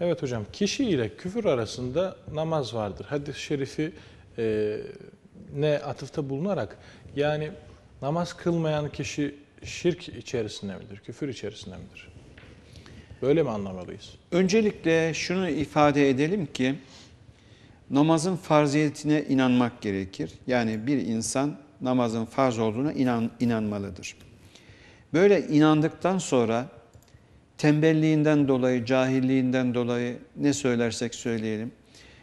Evet hocam, kişi ile küfür arasında namaz vardır. Hadis-i şerifi e, ne atıfta bulunarak yani namaz kılmayan kişi şirk içerisinde midir, küfür içerisinde midir? Böyle mi anlamalıyız? Öncelikle şunu ifade edelim ki namazın farziyetine inanmak gerekir. Yani bir insan namazın farz olduğuna inan, inanmalıdır. Böyle inandıktan sonra tembelliğinden dolayı, cahilliğinden dolayı ne söylersek söyleyelim.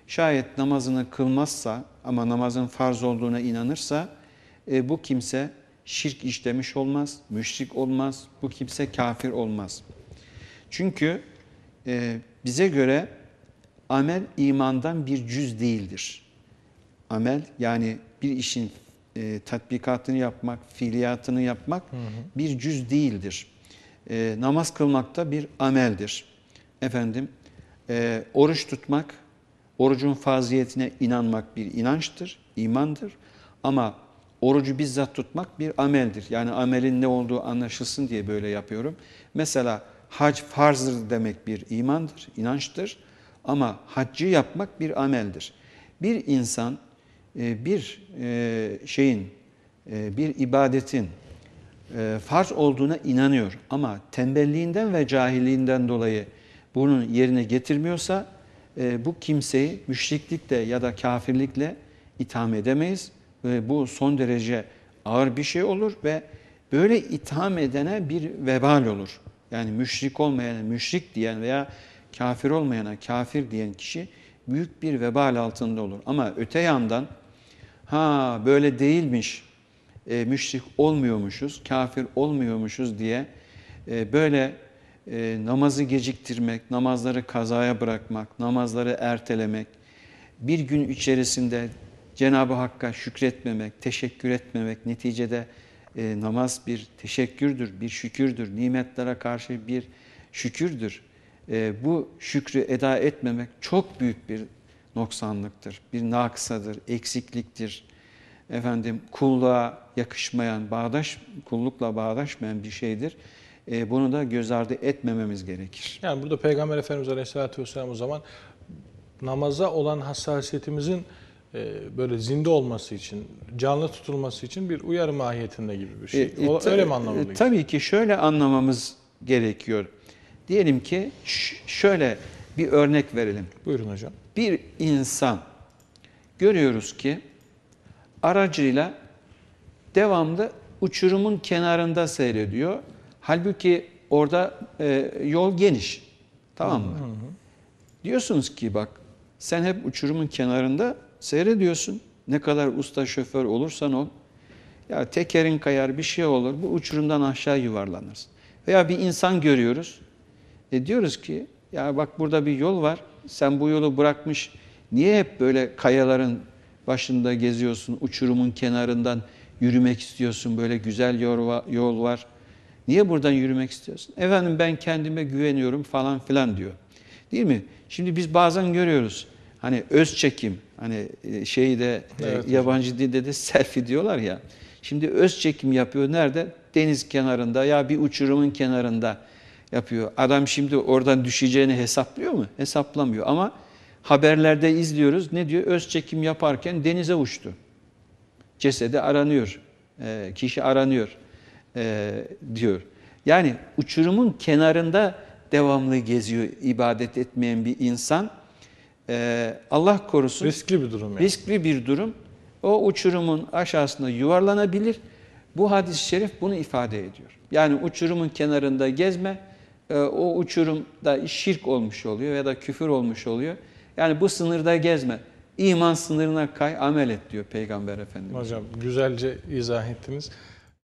Şayet namazını kılmazsa ama namazın farz olduğuna inanırsa e, bu kimse şirk işlemiş olmaz, müşrik olmaz, bu kimse kafir olmaz. Çünkü e, bize göre amel imandan bir cüz değildir. Amel yani bir işin e, tatbikatını yapmak, fiiliyatını yapmak hı hı. bir cüz değildir. E, namaz kılmak da bir ameldir. Efendim, e, oruç tutmak, orucun faziyetine inanmak bir inançtır, imandır. Ama orucu bizzat tutmak bir ameldir. Yani amelin ne olduğu anlaşılsın diye böyle yapıyorum. Mesela hac farzdır demek bir imandır, inançtır. Ama haccı yapmak bir ameldir. Bir insan e, bir e, şeyin, e, bir ibadetin farz olduğuna inanıyor ama tembelliğinden ve cahilliğinden dolayı bunun yerine getirmiyorsa bu kimseyi müşriklikle ya da kafirlikle itham edemeyiz. Bu son derece ağır bir şey olur ve böyle itham edene bir vebal olur. Yani müşrik olmayana müşrik diyen veya kafir olmayana kafir diyen kişi büyük bir vebal altında olur. Ama öte yandan ha böyle değilmiş, e, müşrik olmuyormuşuz, kafir olmuyormuşuz diye e, böyle e, namazı geciktirmek, namazları kazaya bırakmak, namazları ertelemek, bir gün içerisinde Cenab-ı Hakk'a şükretmemek, teşekkür etmemek neticede e, namaz bir teşekkürdür, bir şükürdür, nimetlere karşı bir şükürdür. E, bu şükrü eda etmemek çok büyük bir noksanlıktır, bir naksadır, eksikliktir. Efendim kulluğa yakışmayan, bağdaş kullukla bağdaşmayan bir şeydir. E, bunu da göz ardı etmememiz gerekir. Yani burada Peygamber Efendimiz Aleyhisselatü Vesselam o zaman namaza olan hassasiyetimizin e, böyle zinde olması için, canlı tutulması için bir uyarı mahiyetinde gibi bir şey. E, e, Öyle mi anlamalıyız? E, tabii ki şöyle anlamamız gerekiyor. Diyelim ki şöyle bir örnek verelim. Buyurun hocam. Bir insan görüyoruz ki aracıyla devamlı uçurumun kenarında seyrediyor. Halbuki orada e, yol geniş. Tamam mı? Hı hı. Diyorsunuz ki bak sen hep uçurumun kenarında seyrediyorsun. Ne kadar usta şoför olursan ol. Ya tekerin kayar bir şey olur. Bu uçurumdan aşağı yuvarlanırsın. Veya bir insan görüyoruz. E diyoruz ki ya bak burada bir yol var. Sen bu yolu bırakmış. Niye hep böyle kayaların başında geziyorsun? Uçurumun kenarından yürümek istiyorsun. Böyle güzel yol var. Niye buradan yürümek istiyorsun? Efendim ben kendime güveniyorum falan filan diyor. Değil mi? Şimdi biz bazen görüyoruz. Hani öz çekim, hani e, şeyde e, evet, yabancı dilde de selfie diyorlar ya. Şimdi öz çekim yapıyor nerede? Deniz kenarında ya bir uçurumun kenarında yapıyor. Adam şimdi oradan düşeceğini hesaplıyor mu? Hesaplamıyor ama haberlerde izliyoruz. Ne diyor? Öz çekim yaparken denize uçtu. Cesedi aranıyor. E, kişi aranıyor diyor. Yani uçurumun kenarında devamlı geziyor ibadet etmeyen bir insan e, Allah korusun. Riskli bir durum yani. Riskli bir durum. O uçurumun aşağısında yuvarlanabilir. Bu hadis-i şerif bunu ifade ediyor. Yani uçurumun kenarında gezme, e, o uçurumda şirk olmuş oluyor ya da küfür olmuş oluyor. Yani bu sınırda gezme. İman sınırına kay, amel et diyor Peygamber Efendimiz. Hocam güzelce izah ettiniz.